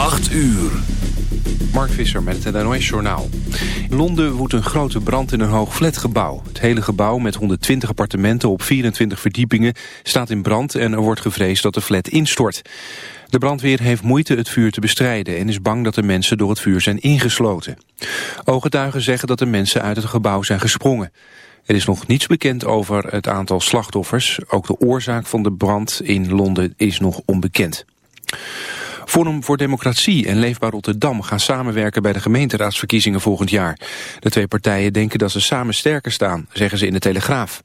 8 uur. Mark Visser met het NOS Journaal. In Londen woedt een grote brand in een hoog flatgebouw. Het hele gebouw met 120 appartementen op 24 verdiepingen staat in brand... en er wordt gevreesd dat de flat instort. De brandweer heeft moeite het vuur te bestrijden... en is bang dat de mensen door het vuur zijn ingesloten. Ooggetuigen zeggen dat de mensen uit het gebouw zijn gesprongen. Er is nog niets bekend over het aantal slachtoffers. Ook de oorzaak van de brand in Londen is nog onbekend. Forum voor Democratie en Leefbaar Rotterdam gaan samenwerken bij de gemeenteraadsverkiezingen volgend jaar. De twee partijen denken dat ze samen sterker staan, zeggen ze in de Telegraaf.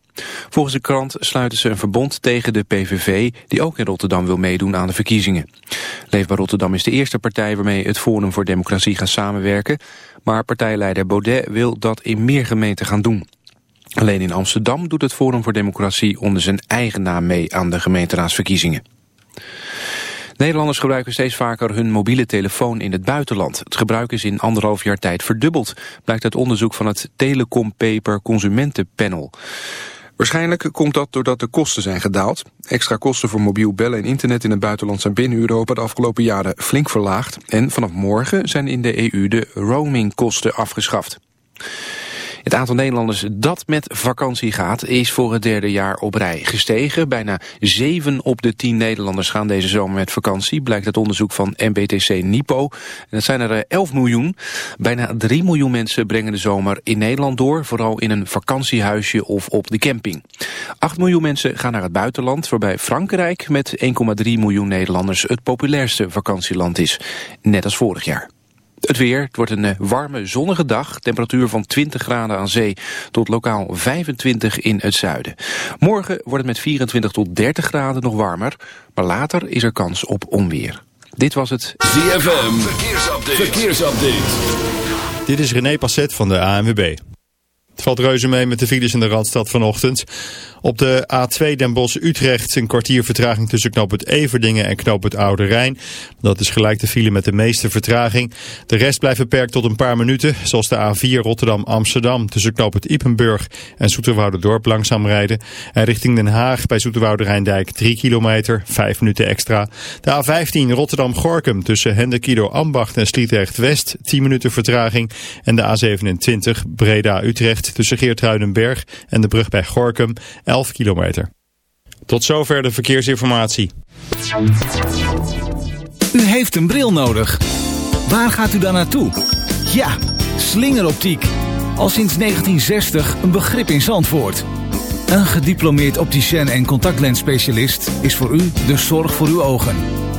Volgens de krant sluiten ze een verbond tegen de PVV, die ook in Rotterdam wil meedoen aan de verkiezingen. Leefbaar Rotterdam is de eerste partij waarmee het Forum voor Democratie gaat samenwerken, maar partijleider Baudet wil dat in meer gemeenten gaan doen. Alleen in Amsterdam doet het Forum voor Democratie onder zijn eigen naam mee aan de gemeenteraadsverkiezingen. Nederlanders gebruiken steeds vaker hun mobiele telefoon in het buitenland. Het gebruik is in anderhalf jaar tijd verdubbeld, blijkt uit onderzoek van het Telecom Paper Consumentenpanel. Waarschijnlijk komt dat doordat de kosten zijn gedaald. Extra kosten voor mobiel bellen en internet in het buitenland zijn binnen Europa de afgelopen jaren flink verlaagd. En vanaf morgen zijn in de EU de roamingkosten afgeschaft. Het aantal Nederlanders dat met vakantie gaat is voor het derde jaar op rij gestegen. Bijna 7 op de 10 Nederlanders gaan deze zomer met vakantie, blijkt uit onderzoek van MBTC Nipo. En dat zijn er 11 eh, miljoen. Bijna 3 miljoen mensen brengen de zomer in Nederland door, vooral in een vakantiehuisje of op de camping. 8 miljoen mensen gaan naar het buitenland, waarbij Frankrijk met 1,3 miljoen Nederlanders het populairste vakantieland is, net als vorig jaar. Het weer, het wordt een eh, warme, zonnige dag. Temperatuur van 20 graden aan zee tot lokaal 25 in het zuiden. Morgen wordt het met 24 tot 30 graden nog warmer. Maar later is er kans op onweer. Dit was het ZFM Verkeersupdate. Verkeersupdate. Dit is René Passet van de ANWB. Het valt reuze mee met de files in de Randstad vanochtend. Op de A2 Den Bosch-Utrecht een kwartier vertraging tussen knoop het Everdingen en knoop het Oude Rijn. Dat is gelijk de file met de meeste vertraging. De rest blijft beperkt tot een paar minuten, zoals de A4 Rotterdam-Amsterdam tussen knoop het Ipenburg en Dorp langzaam rijden. En richting Den Haag bij Zoeterwoude Rijndijk 3 kilometer, 5 minuten extra. De A15 Rotterdam-Gorkum tussen Hendekido-Ambacht en Sliedrecht-West 10 minuten vertraging. En de A27 Breda-Utrecht tussen Geertruidenberg en de brug bij Gorkum 11 kilometer. Tot zover de verkeersinformatie. U heeft een bril nodig. Waar gaat u dan naartoe? Ja, slingeroptiek. Al sinds 1960 een begrip in Zandvoort. Een gediplomeerd opticien en contactlensspecialist is voor u de zorg voor uw ogen.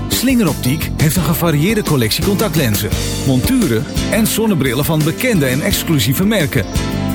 Slingeroptiek heeft een gevarieerde collectie contactlenzen, monturen en zonnebrillen van bekende en exclusieve merken.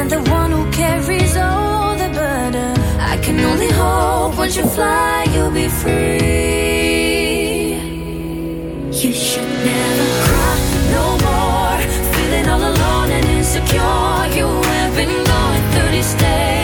than the one who carries all the burden. I can only hope once you fly, you'll be free. You should never cry no more. Feeling all alone and insecure, you have been going 30 days.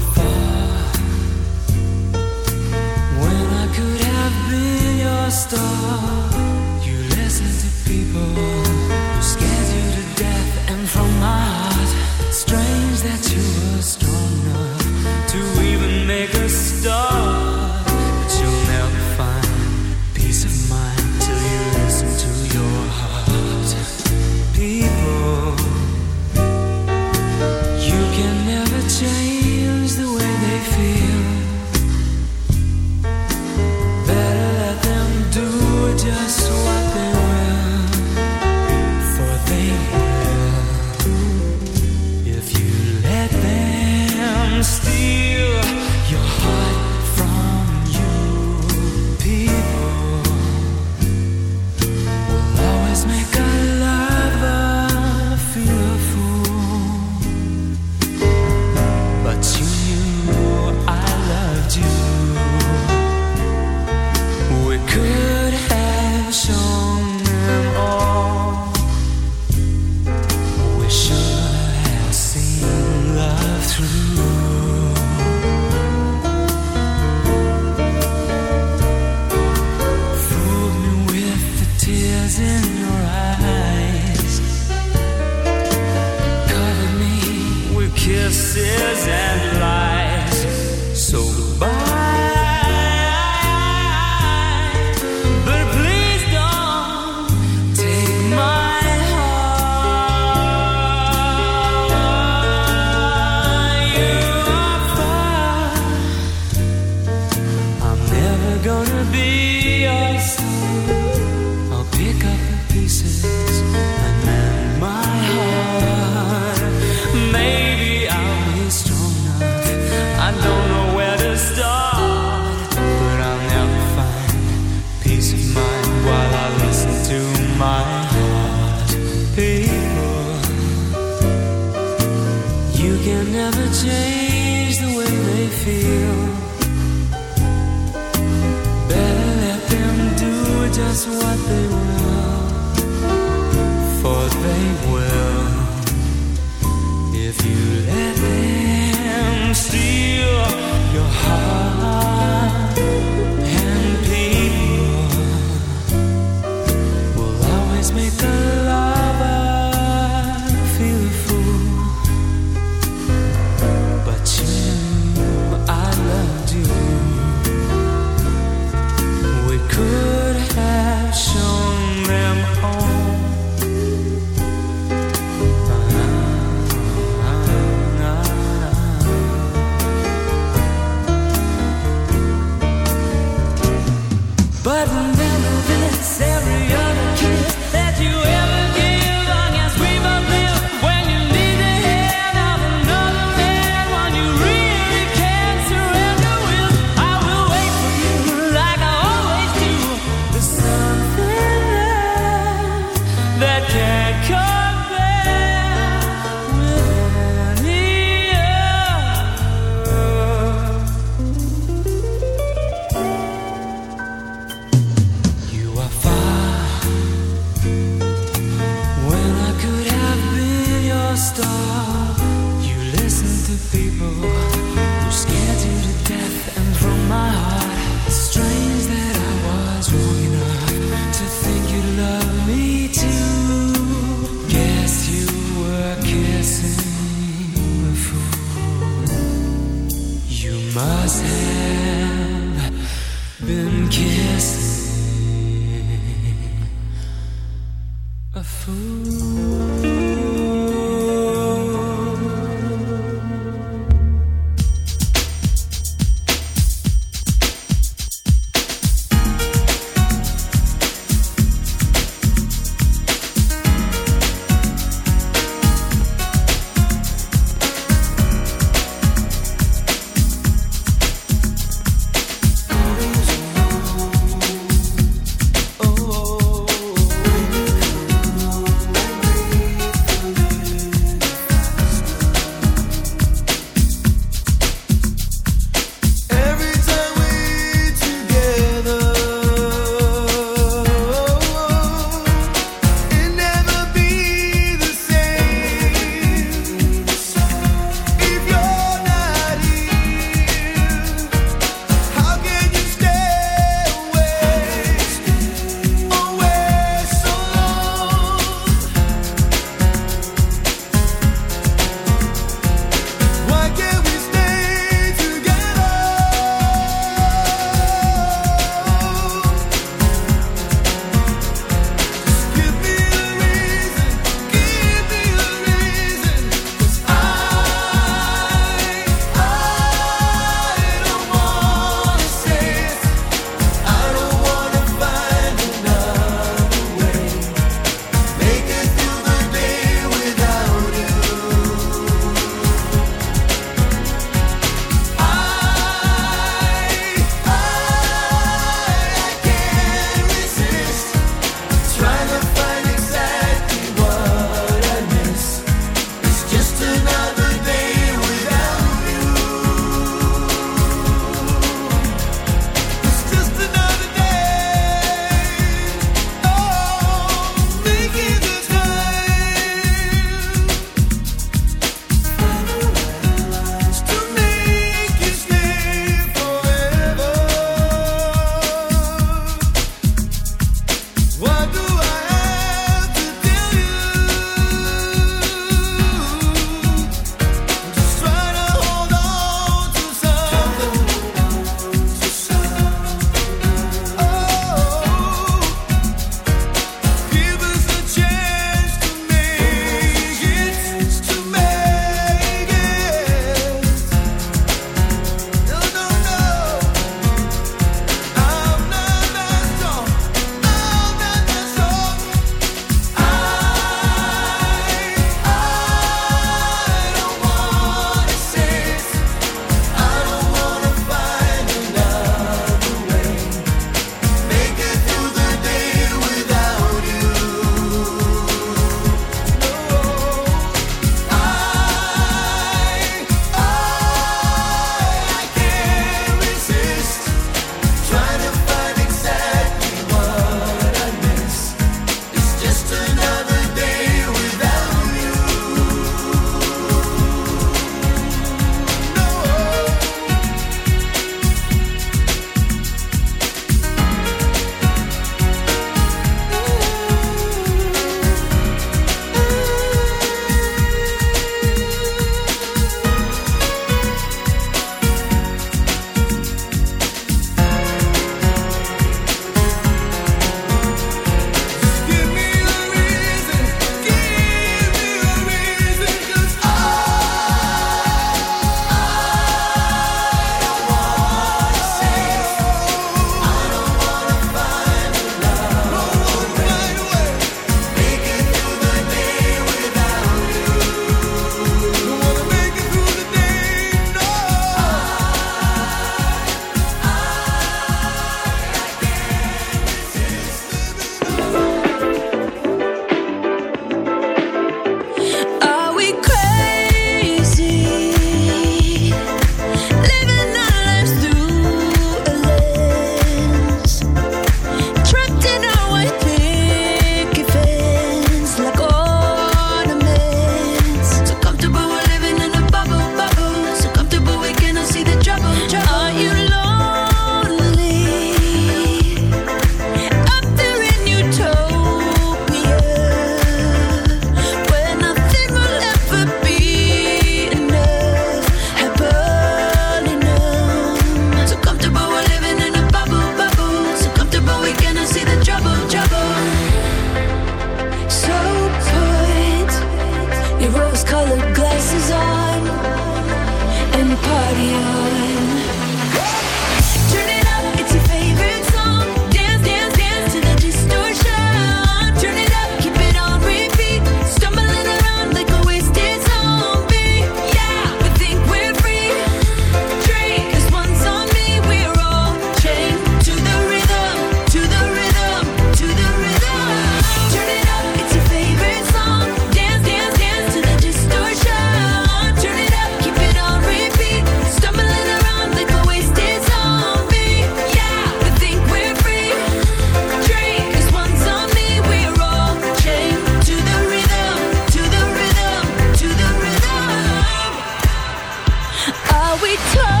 we talk.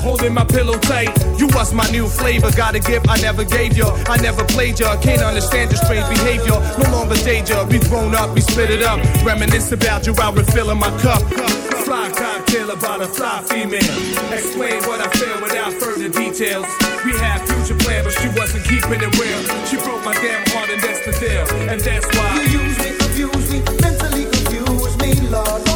holding my pillow tight. You was my new flavor. Got a gift I never gave you. I never played you. Can't understand your strange behavior. No longer danger. We grown up, we split it up. Reminisce about you while refilling my cup. Fly cocktail about a fly female. Explain what I feel without further details. We had future plans, but she wasn't keeping it real. She broke my damn heart, and that's the deal. And that's why. You use me, confuse me, mentally confuse me, Lord.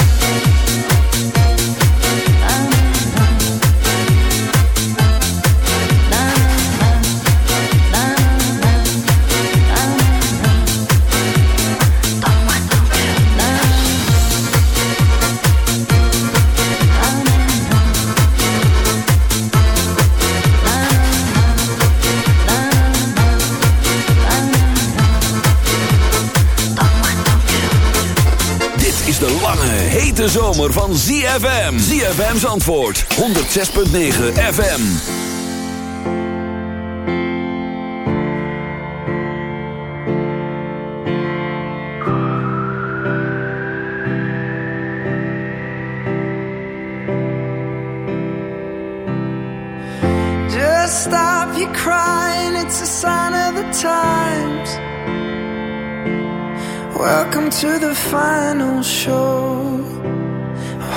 hete zomer van ZFM. ZFM's antwoord 106.9 FM. Just stop your crying, it's a sign of the times. Welcome to the final show.